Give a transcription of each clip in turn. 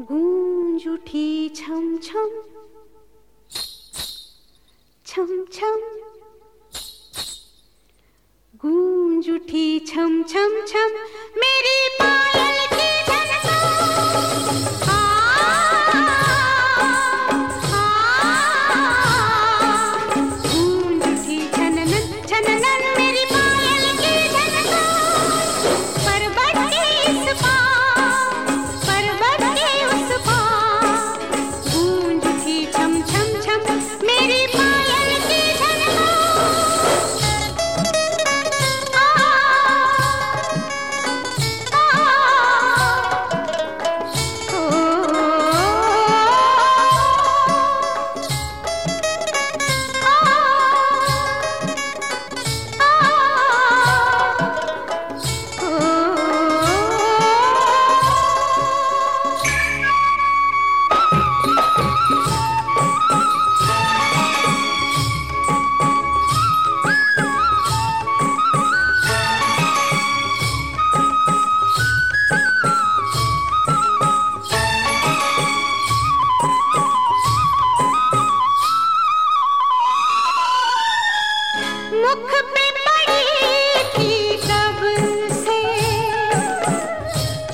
गूंज उठी छम छम। छम छम। गूंज उठी छम छम छम। मेरी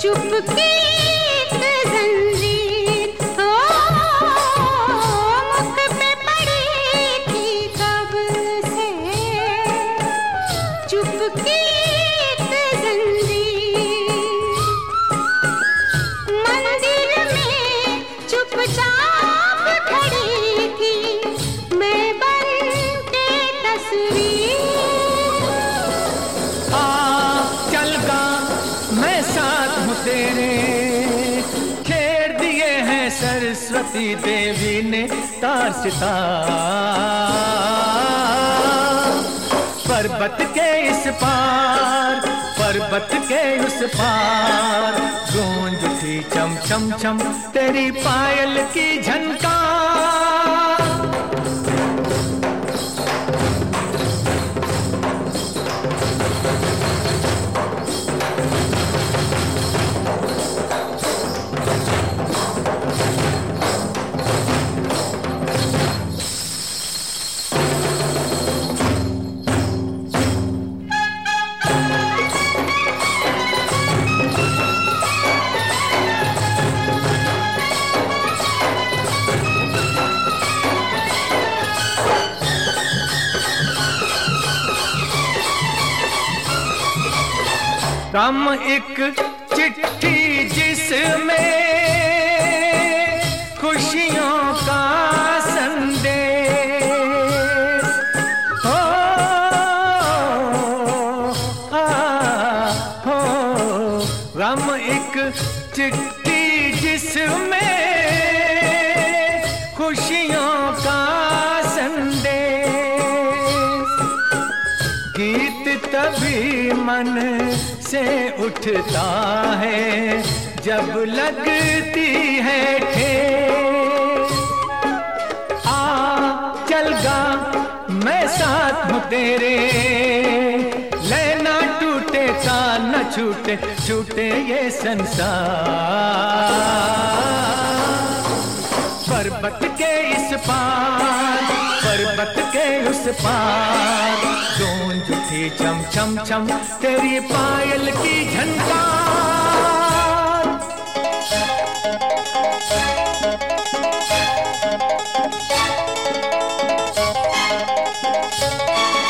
चुपकी सरस्वती देवी ने तार सितार पर्वत के इस पार, पर्वत के उस पार, गूंज थी चम चम चम तेरी पायल की झनकार। कम एक चिट्ठी जिसमें खुशियों का संदेश हो आ, हो। एक चिट्ठी जिसमें खुशियों का तभी मन से उठता है, जब लगती है ठेस आ, चल गा, मैं साथ हूँ तेरे। लेना टूटे का न छूटे छूटे ये संसार। पर्वत के इस पार, पर्वत के उस पार। गूंज उठी चम चम चम तेरी पायल की झनकार। फूल